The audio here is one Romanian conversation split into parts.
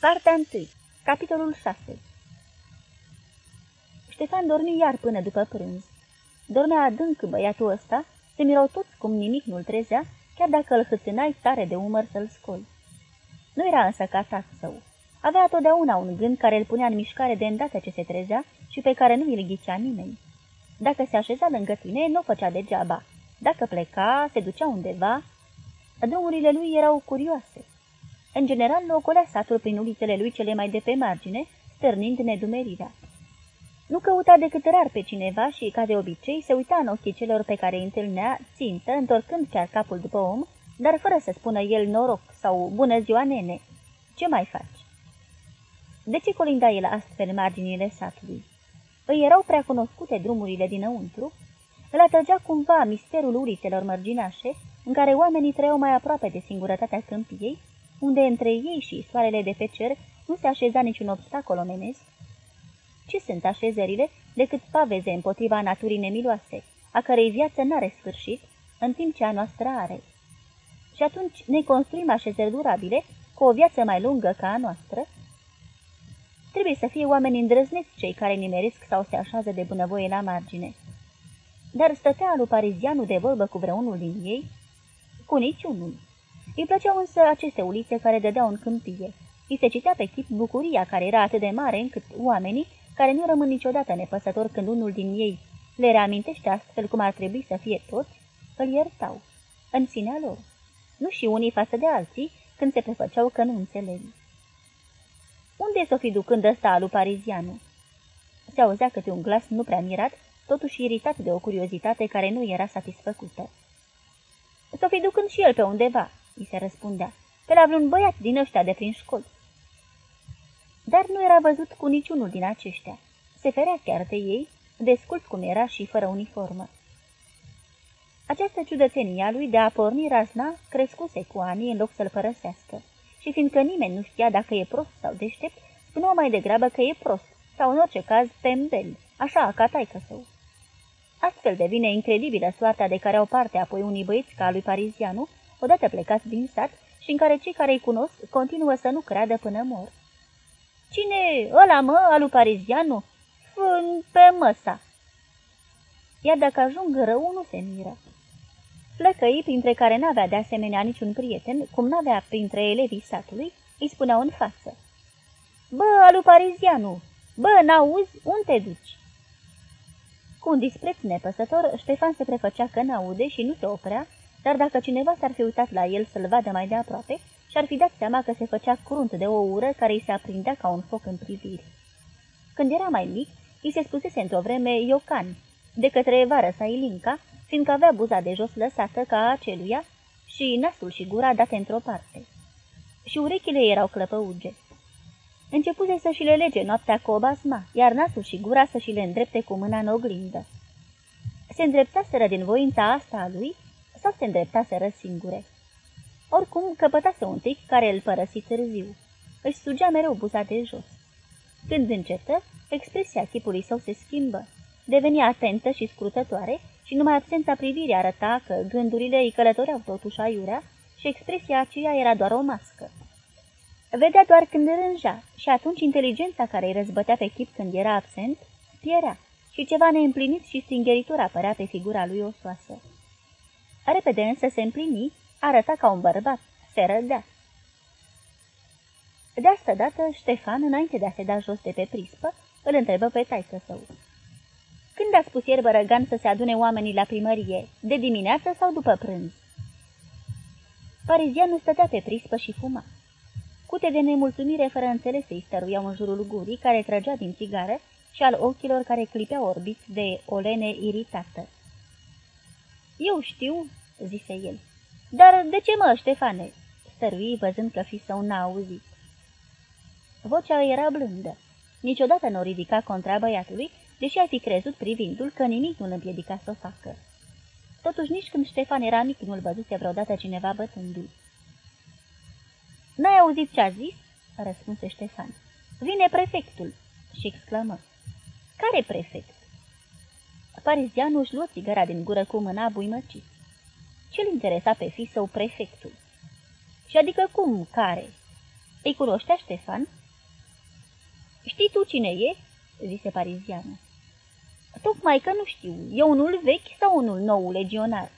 Partea 1. Capitolul 6 Ștefan dormi iar până după prânz. Dormea adânc băiatul ăsta, se mirau toți cum nimic nu-l trezea, chiar dacă îl hâțânai tare de umăr să-l scoli. Nu era însă ca tatăl său. Avea totdeauna un gând care îl punea în mișcare de îndată ce se trezea și pe care nu îl ghicea nimeni. Dacă se așeza lângă tine, nu o făcea degeaba. Dacă pleca, se ducea undeva. Drumurile lui erau curioase. În general, nu ocolea satul prin ulițele lui cele mai de pe margine, stârnind nedumerirea. Nu căuta decât rar pe cineva și, ca de obicei, se uita în ochii celor pe care îi întâlnea, țintă, întorcând chiar capul după om, dar fără să spună el noroc sau bună ziua, nene. Ce mai faci? De ce colinda el astfel marginile satului? Îi erau prea cunoscute drumurile dinăuntru? Îl atrăgea cumva misterul ulițelor mărginașe, în care oamenii trăiau mai aproape de singurătatea câmpiei, unde între ei și soarele de pe cer nu se așeza niciun obstacol omenesc? Ce sunt așezările decât paveze împotriva naturii nemiloase, a cărei viață n-are sfârșit, în timp ce a noastră are? Și atunci ne construim așezări durabile, cu o viață mai lungă ca a noastră? Trebuie să fie oameni îndrăzneți cei care nimeresc sau se așează de bunăvoie la margine. Dar stătea lui Parizianu de vorbă cu vreunul din ei? Cu niciunul. Îi plăceau însă aceste ulițe care dădeau în câmpie. Îi se citea pe chip bucuria care era atât de mare încât oamenii, care nu rămân niciodată nepăsători când unul din ei le reamintește astfel cum ar trebui să fie toți, îl iertau, în sinea lor. Nu și unii față de alții, când se prefăceau că nu înțeleg. Unde s-o fi ducând ăsta alu parizianu? Se auzea câte un glas nu prea mirat, totuși iritat de o curiozitate care nu era satisfăcută. S-o fi ducând și el pe undeva, îi se răspundea, pe la vreun băiat din ăștia de prin școli. Dar nu era văzut cu niciunul din aceștia. Se ferea chiar de ei, descult cum era și fără uniformă. Această ciudățenie a lui de a porni razna crescuse cu ani în loc să-l părăsească. Și fiindcă nimeni nu știa dacă e prost sau deștept, spuneau mai degrabă că e prost, sau în orice caz tembel, așa ca taică său. Astfel devine incredibilă soarta de care au parte apoi unii băieți ca lui Parizianu, odată plecați din sat și în care cei care îi cunosc continuă să nu creadă până mor. Cine ăla, mă, alu Parizianu? Fân pe măsa. Iar dacă ajung rău, nu se miră. Flăcăii, printre care n-avea de asemenea niciun prieten, cum n-avea printre elevii satului, îi spuneau în față. Bă, alu Parizianu, bă, n-auzi, unde te duci? Cu un dispreț nepăsător, Ștefan se prefăcea că n-aude și nu se oprea, dar dacă cineva s-ar fi uitat la el să-l vadă mai de aproape, și-ar fi dat seama că se făcea crunt de o ură care îi se aprindea ca un foc în priviri. Când era mai mic, îi se spusese într-o vreme Iocan, de către vară sa Ilinca, fiindcă avea buza de jos lăsată ca aceluia și nasul și gura date într-o parte. Și urechile erau clăpăuge. Începuse să și le lege noaptea cu o basma, iar nasul și gura să și le îndrepte cu mâna în oglindă. Se îndreptaseră din voința asta a lui sau se îndreptaseră singure? Oricum căpătase un tic care îl părăsi târziu. Își sugea mereu buza de jos. Când încetă, expresia chipului său se schimbă. Devenia atentă și scrutătoare și numai absența privirii arăta că gândurile îi călătoreau totuși aiurea și expresia aceea era doar o mască. Vedea doar când rângea și atunci inteligența care îi răzbătea pe chip când era absent, pierea și ceva neîmplinit și stingeritor apărea pe figura lui osoasă. Repede însă se împlini, arăta ca un bărbat, se rădea. De asta dată, Ștefan, înainte de a se da jos de pe prispă, îl întrebă pe taică său. Când a spus ieri Bărăgan să se adune oamenii la primărie, de dimineață sau după prânz? Parizianul stătea pe prispă și fuma. Cute de nemulțumire fără înțelese îi stăruiau în jurul gurii care trăgea din țigară și al ochilor care clipeau orbiți de o lene iritată. Eu știu," zise el. Dar de ce mă, Ștefane?" stărui văzând că fi său n-a auzit. Vocea era blândă. Niciodată nu ridica contra băiatului, deși ai fi crezut privindu-l că nimic nu îl împiedica să o facă. Totuși nici când Ștefan era mic nu-l văzuse vreodată cineva bătându-l. N-ai auzit ce-a zis?" răspunse Ștefan. Vine prefectul!" și exclamă. Care prefect?" Parizianul își luă țigara din gură cu mâna buimăcit. Ce-l interesa pe fi său prefectul? Și adică cum, care? Îi cunoștea Ștefan? Știi tu cine e?" zise parizianul. Tocmai că nu știu, e unul vechi sau unul nou legionar?"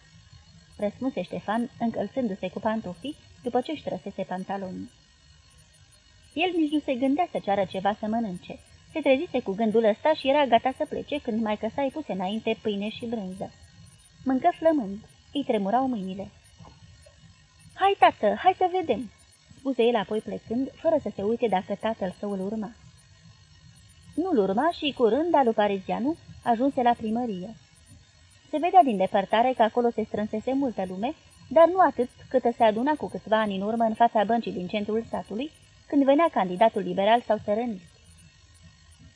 răspunse Ștefan, încălțându-se cu pantofii după ce își trăsese pantalonii. El nici nu se gândea să ceară ceva să mănânce. Se trezise cu gândul ăsta și era gata să plece când mai că îi puse înainte pâine și brânză. Mâncă flămând, îi tremurau mâinile. Hai, tată, hai să vedem!" spuse el apoi plecând, fără să se uite dacă tatăl său îl urma. Nu-l urma și, curând, alu Parizianu ajunse la primărie. Se vedea din depărtare că acolo se strânsese multă lume, dar nu atât cât se aduna cu câțiva ani în urmă în fața băncii din centrul statului, când venea candidatul liberal sau sărănist.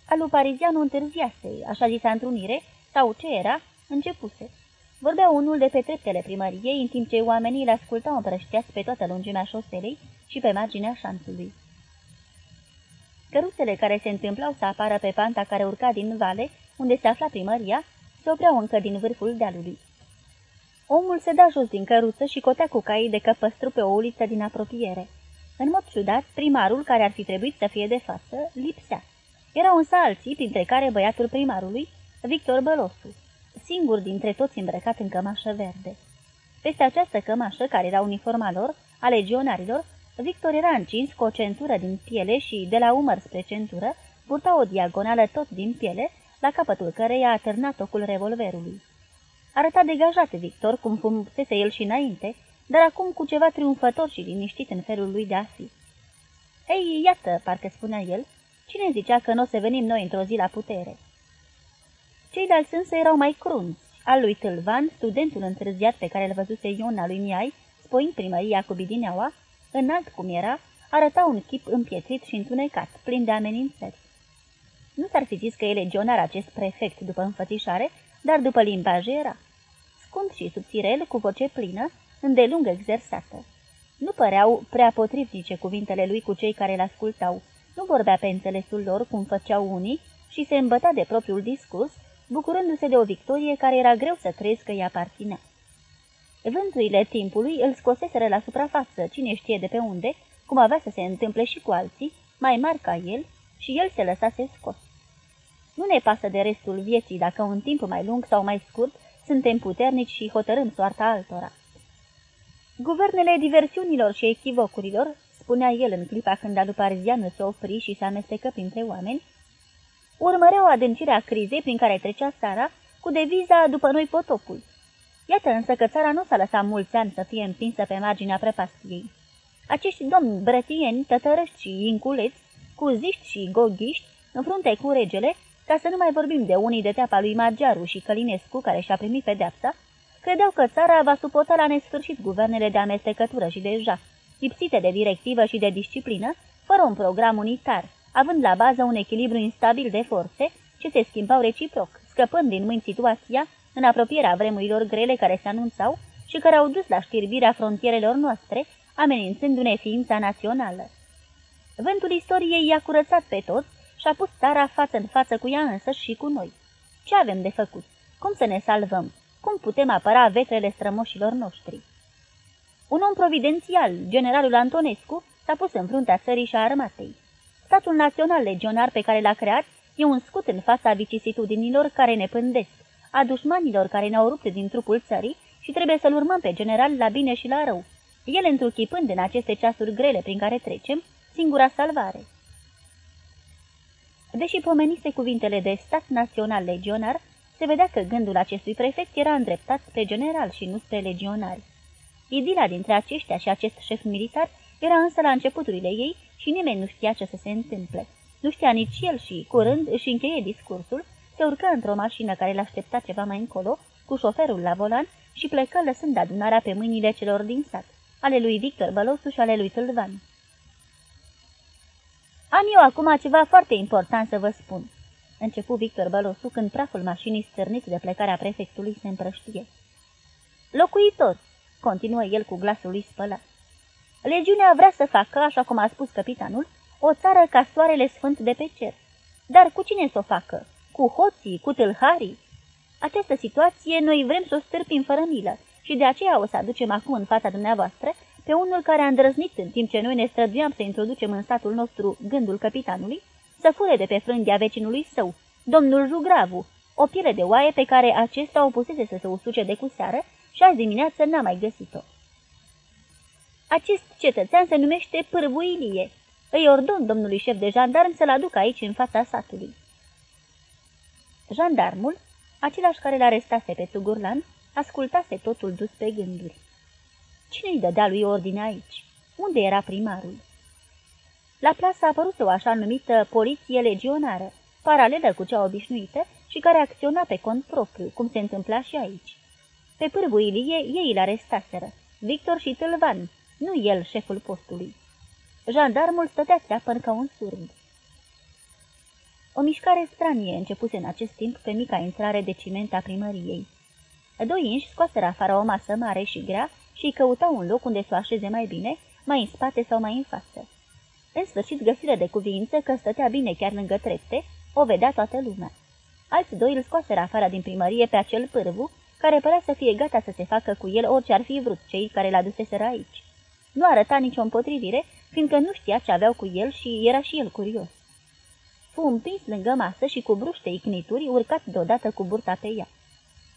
Alu Parizianu întârziase, așa zisa întrunire, sau ce era, începuse. Vorbea unul de pe treptele primăriei, în timp ce oamenii le ascultau împrășteați pe toată lungimea șoselei și pe marginea șanțului. Căruțele care se întâmplau să apară pe panta care urca din vale, unde se afla primăria, se opreau încă din vârful dealului. Omul se da jos din căruță și cotea cu caii de căpăstru pe o uliță din apropiere. În mod ciudat, primarul, care ar fi trebuit să fie de față, lipsea. Erau însă alții, printre care băiatul primarului, Victor Bălosu, singur dintre toți îmbrăcat în cămașă verde. Peste această cămașă, care era uniforma lor, a legionarilor, Victor era încins cu o centură din piele și, de la umăr spre centură, purta o diagonală tot din piele, la capătul căreia a târnat ocul revolverului. Arăta degajat Victor, cum fumsese el și înainte, dar acum cu ceva triumfător și liniștit în felul lui de a fi. Ei, iată, parcă spunea el, cine zicea că nu o să venim noi într-o zi la putere? Ceilalți însă erau mai crunți, al lui Tâlvan, studentul întârziat pe care îl văzuse Iona lui Miai, spoind primăria cu bidineaua, înalt cum era, arăta un chip împietrit și întunecat, plin de amenințări. Nu s-ar fi zis că e legionar acest prefect după înfățișare, dar după limbaj era. Scund și subțirel, cu voce plină, îndelung exersată. Nu păreau prea potrivnice cuvintele lui cu cei care l-ascultau. Nu vorbea pe înțelesul lor, cum făceau unii, și se îmbăta de propriul discurs, bucurându-se de o victorie care era greu să crezi că îi aparținea. Vânturile timpului îl scoseseră la suprafață, cine știe de pe unde, cum avea să se întâmple și cu alții, mai mari ca el, și el se lăsase scos. Nu ne pasă de restul vieții dacă un timp mai lung sau mai scurt suntem puternici și hotărâm soarta altora. Guvernele diversiunilor și echivocurilor, spunea el în clipa când aluparzianul se opri și se amestecă printre oameni, urmăreau adâncirea crizei prin care trecea țara cu deviza după noi potopul. Iată însă că țara nu s-a lăsat mulți ani să fie împinsă pe marginea prepastiei. Acești domni brătieni, tătărăști și inculeți, cu ziști și goghiști, în frunte cu regele, ca să nu mai vorbim de unii de teapa lui Magiaru și Călinescu, care și-a primit pedeapsa, credeau că țara va suporta la nesfârșit guvernele de amestecătură și deja, lipsite de directivă și de disciplină, fără un program unitar, având la bază un echilibru instabil de forțe ce se schimbau reciproc, scăpând din mâini situația în apropierea vremurilor grele care se anunțau și care au dus la știrbirea frontierelor noastre, amenințându-ne ființa națională. Vântul istoriei i-a curățat pe toți și a pus țara față în față cu ea însă și cu noi. Ce avem de făcut? Cum să ne salvăm? Cum putem apăra vetrele strămoșilor noștri? Un om providențial, generalul Antonescu, s-a pus în fruntea țării și a armatei. Statul național legionar pe care l-a creat e un scut în fața vicisitudinilor care ne pândesc, a dușmanilor care ne-au rupt din trupul țării și trebuie să-l urmăm pe general la bine și la rău, el întruchipând în aceste ceasuri grele prin care trecem, singura salvare. Deși pomenise cuvintele de stat național legionar, se vedea că gândul acestui prefect era îndreptat spre general și nu spre legionari. Idila dintre aceștia și acest șef militar era însă la începuturile ei și nimeni nu știa ce să se întâmple. Nu știa nici el și, curând, își încheie discursul, se urcă într-o mașină care l-aștepta ceva mai încolo, cu șoferul la volan și plecă lăsând adunarea pe mâinile celor din sat, ale lui Victor Bălosu și ale lui Tâlvan. Am eu acum ceva foarte important să vă spun." Începu Victor Bălosu când praful mașinii stârnit de plecarea prefectului se împrăștie. Locuitor, continuă el cu glasul lui spălat. Legiunea vrea să facă, așa cum a spus capitanul, o țară ca soarele sfânt de pe cer. Dar cu cine să o facă? Cu hoții, cu tâlharii? Această situație noi vrem să o stârpim fără milă și de aceea o să aducem acum în fața dumneavoastră pe unul care a îndrăznit în timp ce noi ne străduiam să introducem în statul nostru gândul capitanului, să fure de pe frânghia vecinului său, domnul Jugravu, o piele de oaie pe care acesta o pusese să se usuce de cu seară și azi dimineață n-a mai găsit-o. Acest cetățean se numește Pârvuilie. Îi ordon domnului șef de jandarm să-l aducă aici în fața satului. Jandarmul, același care l arestase pe Tugurlan, ascultase totul dus pe gânduri. Cine îi dădea lui ordine aici? Unde era primarul? La plasă a apărut o așa numită poliție legionară, paralelă cu cea obișnuită și care acționa pe cont propriu, cum se întâmpla și aici. Pe pârbu Ilie, ei îl arestaseră, Victor și Tâlvan, nu el șeful postului. Jandarmul stătea țeapăn ca un surd. O mișcare stranie începuse în acest timp pe mica intrare de ciment a primăriei. Doi inși scoaseră afară o masă mare și grea și îi căutau un loc unde să o așeze mai bine, mai în spate sau mai în față. În sfârșit găsiră de cuvință că stătea bine chiar lângă trepte, o vedea toată lumea. Alți doi îl scoaseră afară din primărie pe acel pârvu, care părea să fie gata să se facă cu el orice ar fi vrut cei care l aduseseră aici. Nu arăta nicio împotrivire, fiindcă nu știa ce aveau cu el și era și el curios. Fu împins lângă masă și cu bruște icnituri urcat deodată cu burta pe ea.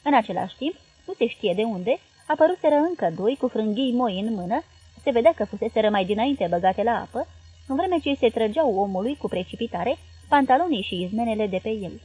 În același timp, nu se știe de unde, apăruseră încă doi cu frânghii moi în mână, se vedea că fuseseră mai dinainte băgate la apă, în vreme ce se trăgeau omului cu precipitare pantalonii și izmenele de pe el.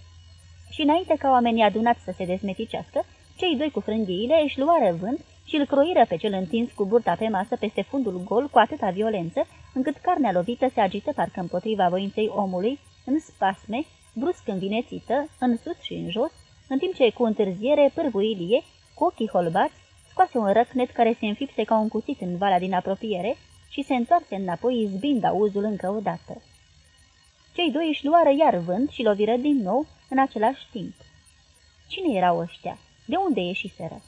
Și înainte ca oamenii adunați să se dezmeticească, cei doi cu frânghiile își luară vânt și îl croiră pe cel întins cu burta pe masă peste fundul gol cu atâta violență, încât carnea lovită se agită parcă împotriva voinței omului, în spasme, brusc învinețită, în sus și în jos, în timp ce cu întârziere pârvuilie, cu ochii holbați, scoase un răcnet care se înfipse ca un cuțit în vala din apropiere și se întoarse înapoi izbind auzul încă o dată. Cei doi își luară iar vânt și loviră din nou în același timp. Cine erau ăștia? De unde ieșiseră?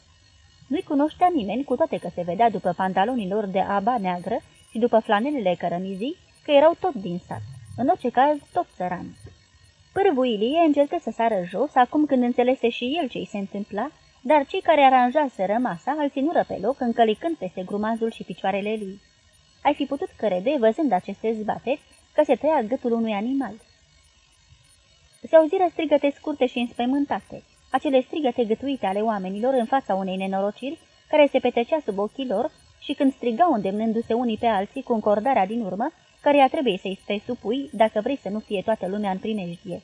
Nu-i cunoștea nimeni, cu toate că se vedea după pantalonii lor de aba neagră și după flanelele cărămizii, că erau tot din sat, în orice caz tot țărani. Pârvuilie încercă să sară jos, acum când înțelese și el ce-i se întâmpla, dar cei care aranjaseră masa îl ținură pe loc, încălicând peste grumazul și picioarele lui. Ai fi putut crede, văzând aceste zbateri, că se tăia gâtul unui animal. Se auziră strigăte scurte și înspăimântate, acele strigăte gătuite ale oamenilor în fața unei nenorociri care se petrecea sub ochii lor și când strigau îndemnându-se unii pe alții cu încordarea din urmă, căreia trebuie să-i stai supui dacă vrei să nu fie toată lumea în primejdie.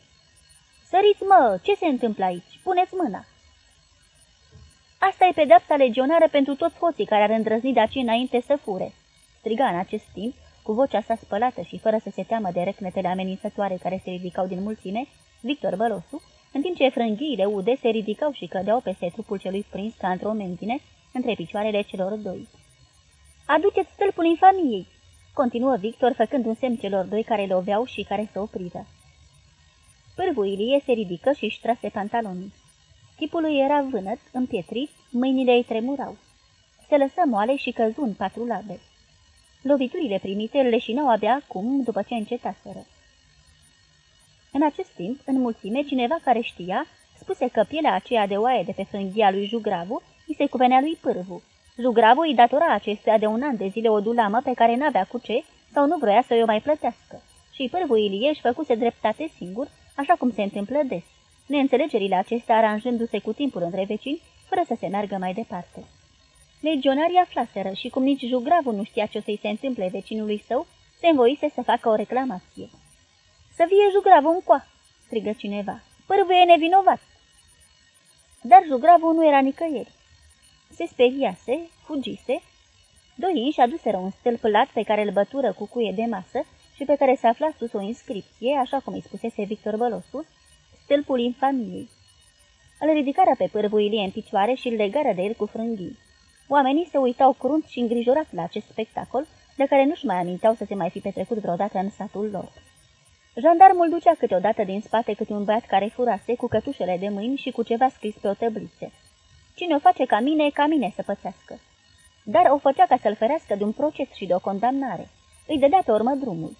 Săriți, mă! Ce se întâmplă aici? Puneți mâna!" Asta e pedepsa legionară pentru toți hoții care ar îndrăzni de aici înainte să fure," striga în acest timp, cu vocea sa spălată și fără să se teamă de recnetele amenințătoare care se ridicau din mulțime, Victor Bălosu, în timp ce frânghiile ude se ridicau și cădeau peste trupul celui prins ca într-o menzine între picioarele celor doi. Aduceți stâlpul infamiei!" continuă Victor, făcând un semn celor doi care loveau și care se opriră. Pârvul Ilie se ridică și își trase pantalonii. Tipul lui era vânăt, împietrit, mâinile îi tremurau. Se lăsă moale și căzu în patru labe. Loviturile primite îl leșinau abia acum, după ce încetaseră. În acest timp, în mulțime, cineva care știa, spuse că pielea aceea de oaie de pe frânghia lui Jugravu îi se cuvenea lui Pârvu. Jugravu îi datora acestea de un an de zile o dulamă pe care n-avea cu ce sau nu vroia să o mai plătească. Și Pârvu Ilie își făcuse dreptate singur, așa cum se întâmplă des, neînțelegerile acestea aranjându-se cu timpul între vecini, fără să se meargă mai departe. Legionarii aflaseră și cum nici Jugravu nu știa ce o să-i se întâmple vecinului său, se învoise să facă o reclamație. Să fie Jugravu în coa!" strigă cineva. Pârvul e nevinovat!" Dar Jugravu nu era nicăieri. Se speriase, fugise. Doi inși aduseră un stâlp lat pe care îl bătură cu cuie de masă și pe care se afla sus o inscripție, așa cum îi spusese Victor Bălosu, stâlpul infamiei. Îl ridicară pe pârvuilie în picioare și îl legară de el cu frânghii. Oamenii se uitau crunt și îngrijorați la acest spectacol, de care nu-și mai aminteau să se mai fi petrecut vreodată în satul lor. Jandarmul ducea câteodată din spate câte un băiat care furase cu cătușele de mâini și cu ceva scris pe o tăbliță. Cine o face ca mine, ca mine să pățească. Dar o făcea ca să-l ferească de un proces și de o condamnare. Îi dădea pe urmă drumul.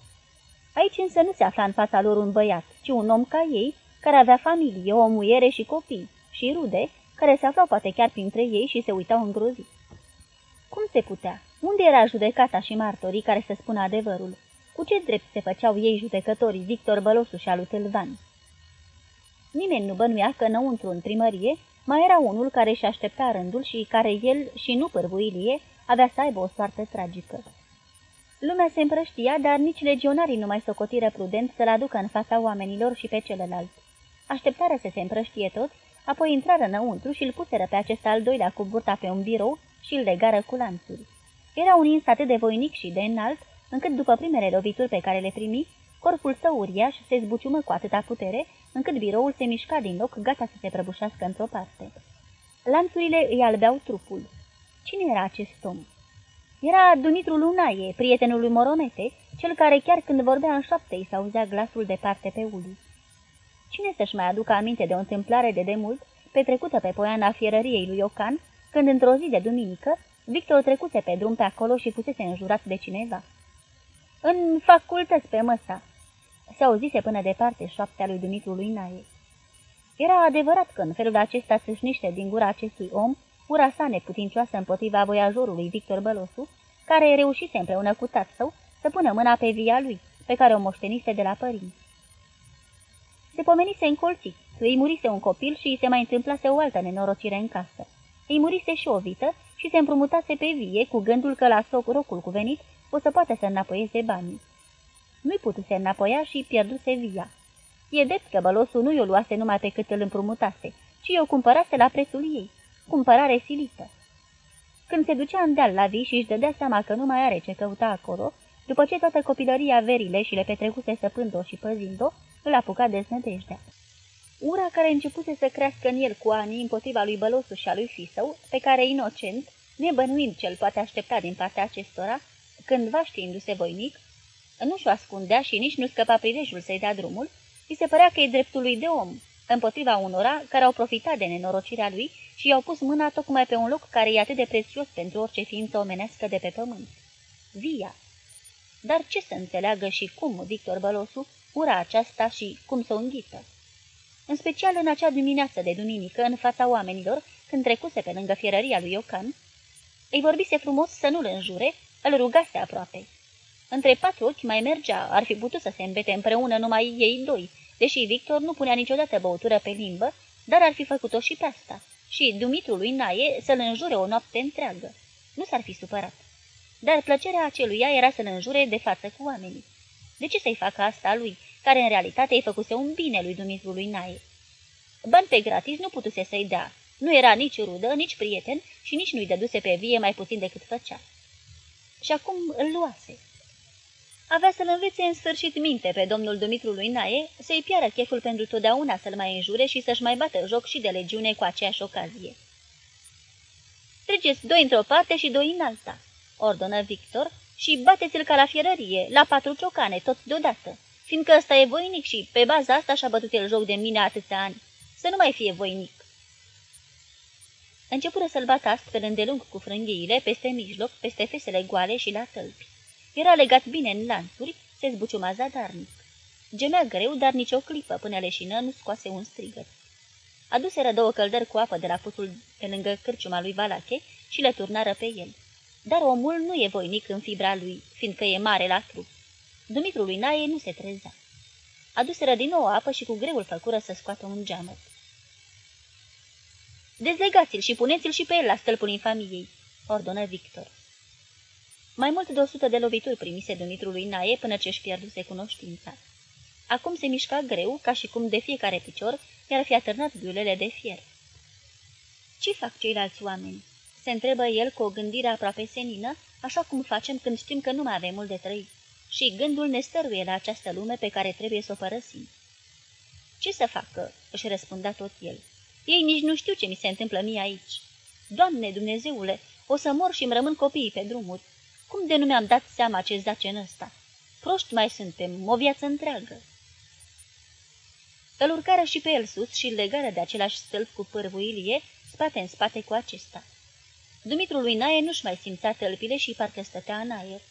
Aici însă nu se afla în fața lor un băiat, ci un om ca ei, care avea familie, o muiere și copii, și rude, care se aflau poate chiar printre ei și se uitau îngrozit. Cum se putea? Unde era judecata și martorii care să spună adevărul? Cu ce drept se făceau ei judecătorii Victor Bălosu și alu Tâlvan? Nimeni nu bănuia că înăuntru în primărie mai era unul care și aștepta rândul și care el, și nu pârvuilie, avea să aibă o soartă tragică. Lumea se împrăștia, dar nici legionarii nu mai socotiră prudent să-l aducă în fața oamenilor și pe celălalt. Așteptarea să se împrăștie toți, apoi intrară înăuntru și îl puseră pe acesta al doilea cu burta pe un birou și îl legară cu lanțuri. Era un ins atât de voinic și de înalt, încât după primele lovituri pe care le primi, corpul său uriaș se zbuciumă cu atâta putere, încât biroul se mișca din loc, gata să se prăbușească într-o parte. Lanțurile îi albeau trupul. Cine era acest om? Era Dumitru Lunaie, prietenul lui Moromete, cel care chiar când vorbea în șoapte îi s-auzea glasul departe pe uli. Cine să-și mai aducă aminte de o întâmplare de demult, petrecută pe poiana fierăriei lui Ocan, când într-o zi de duminică, Victor trecuse pe drum pe acolo și fusese înjurat de cineva. În facultăți pe măsa, se auzise până departe șoaptea lui Dumitru lui Naie. Era adevărat că în felul acesta țâșniște din gura acestui om ura sa neputincioasă împotriva voiajorului Victor Bălosu, care reușise împreună cu său să pună mâna pe via lui, pe care o moștenise de la părinți. Se pomenise încolțit, îi murise un copil și îi se mai întâmplase o altă nenorocire în casă. Îi murise și o vită și se împrumutase pe vie cu gândul că la soc rocul cuvenit o să poată să înapoieze banii. Nu-i putuse înapoia și pierduse via. E drept că bălosul nu i-o luase numai pe cât îl împrumutase, ci o cumpărase la prețul ei, cumpărare silită. Când se ducea în deal la vii și își dădea seama că nu mai are ce căuta acolo, după ce toată copilăria verile și le petrecuse săpând-o și păzind-o, îl apuca deznădejdea. Ura care începuse să crească în el cu anii împotriva lui Bălosu și a lui Fisău, pe care, inocent, nebănuind ce-l poate aștepta din partea acestora, cândva știindu-se voinic, nu și-o ascundea și nici nu scăpa prilejul să-i dea drumul, îi se părea că e dreptul lui de om, împotriva unora care au profitat de nenorocirea lui și i-au pus mâna tocmai pe un loc care e atât de prețios pentru orice ființă omenească de pe pământ. Via. Dar ce să înțeleagă și cum Victor Bălosu ura aceasta și cum să o înghită? În special în acea dimineață de duminică, în fața oamenilor, când trecuse pe lângă fierăria lui Iocan, îi vorbise frumos să nu-l înjure, îl rugase aproape. Între patru ochi mai mergea, ar fi putut să se îmbete împreună numai ei doi, deși Victor nu punea niciodată băutură pe limbă, dar ar fi făcut-o și pe asta. Și Dumitru lui Naie să-l înjure o noapte întreagă. Nu s-ar fi supărat. Dar plăcerea aceluia era să-l înjure de față cu oamenii. De ce să-i facă asta lui, care în realitate îi făcuse un bine lui Dumitru lui Naie? Bani pe gratis nu putuse să-i dea. Nu era nici rudă, nici prieten și nici nu-i dăduse pe vie mai puțin decât făcea. Și acum îl luase avea să-l învețe în sfârșit minte pe domnul Dumitru lui Nae, să-i piară cheful pentru totdeauna să-l mai înjure și să-și mai bată joc și de legiune cu aceeași ocazie. Treceți doi într-o parte și doi în alta, ordonă Victor, și bateți-l ca la fierărie, la patru ciocane, toți deodată, fiindcă ăsta e voinic și pe baza asta și-a bătut el joc de mine atâția ani. Să nu mai fie voinic. Începură să-l bată astfel îndelung cu frânghiile, peste mijloc, peste fesele goale și la tălpi. Era legat bine în lanțuri, se zbuciuma zadarnic. Gemea greu, dar nici o clipă până leșină nu scoase un strigăt. Aduseră două căldări cu apă de la putul de lângă cârciuma lui Valache și le turnară pe el. Dar omul nu e voinic în fibra lui, fiindcă e mare la trup. Dumitru lui Naie nu se trezea. Aduseră din nou apă și cu greul făcură să scoată un geamăt. Dezlegați-l și puneți-l și pe el la stâlpul infamiei, ordonă Victor. Mai mult de o sută de lovituri primise Dumitru lui Naie până ce își pierduse cunoștința. Acum se mișca greu, ca și cum de fiecare picior i-ar fi atârnat biulele de fier. Ce fac ceilalți oameni?" se întrebă el cu o gândire aproape senină, așa cum facem când știm că nu mai avem mult de trăit. Și gândul ne stăruie la această lume pe care trebuie să o părăsim. Ce să facă?" își răspundea tot el. Ei nici nu știu ce mi se întâmplă mie aici. Doamne Dumnezeule, o să mor și îmi rămân copiii pe drumuri. Cum de nu mi-am dat seama ce zace în ăsta? Proști mai suntem, o viață întreagă. Îl urcară și pe el sus și îl legară de același stâlp cu pârvuilie, spate în spate cu acesta. Dumitru lui Nae nu-și mai simțea tălpile și parcă stătea în aer.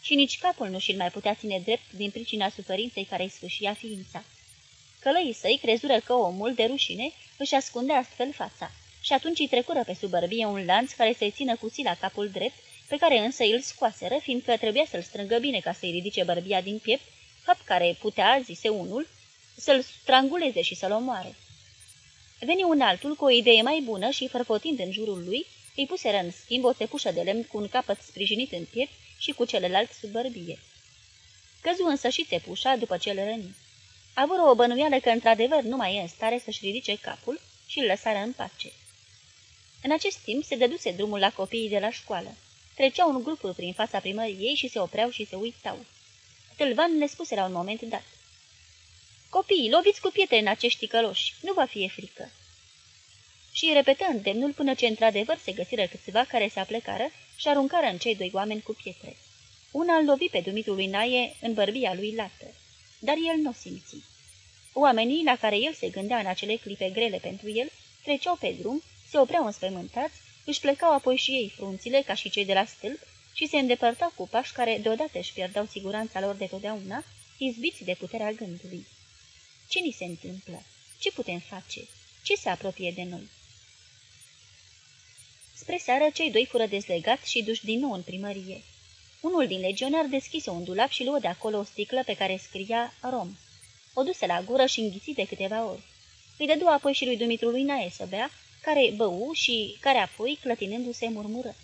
Și nici capul nu și-l mai putea ține drept din pricina suferinței care îi sfâșia ființa. Călăii săi crezură că omul, de rușine, își ascundea astfel fața și atunci îi trecură pe sub bărbie un lanț care să-i țină cu la capul drept pe care însă îl scoaseră, fiindcă trebuia să-l strângă bine ca să-i ridice bărbia din piept, fapt care putea, zise unul, să-l stranguleze și să-l omoare. Veni un altul cu o idee mai bună și, fărfotind în jurul lui, îi puseră în schimb o tepușă de lemn cu un capăt sprijinit în piept și cu celălalt sub bărbie. Căzu însă și tepușa după ce le răni. Avură o bănuială că într-adevăr nu mai e în stare să-și ridice capul și îl lăsară în pace. În acest timp se dăduse drumul la copiii de la școală. Treceau un grupul prin fața primăriei și se opreau și se uitau. Tâlvan le spuse la un moment dat. Copiii, loviți cu pietre în acești căloși, nu va fi frică. Și repetă îndemnul până ce într-adevăr se găsiră câțiva care se aplecară și aruncară în cei doi oameni cu pietre. Una îl lovi pe Dumitru lui Naie în bărbia lui lată, dar el nu simți. Oamenii la care el se gândea în acele clipe grele pentru el treceau pe drum, se opreau înspăimântați, își plecau apoi și ei frunțile ca și cei de la stâlp și se îndepărtau cu pași care deodată își pierdeau siguranța lor de totdeauna, izbiți de puterea gândului. Ce ni se întâmplă? Ce putem face? Ce se apropie de noi? Spre seară, cei doi fură dezlegați și duși din nou în primărie. Unul din legionari deschise un dulap și luă de acolo o sticlă pe care scria Rom. O duse la gură și înghiți de câteva ori. Îi dădu apoi și lui Dumitru lui Nae să bea, care bău și care apoi, clătinându-se, murmură.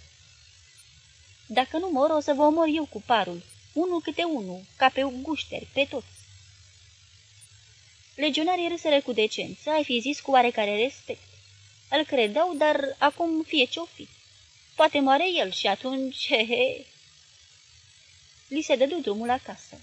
Dacă nu mor, o să vă omor eu cu parul, unul câte unul, ca pe gușteri, pe toți. Legionarii râsără cu decență, ai fi zis cu oarecare respect. Îl credeau, dar acum fie ce-o fi. Poate moare el și atunci, he, he. Li se dădu drumul acasă.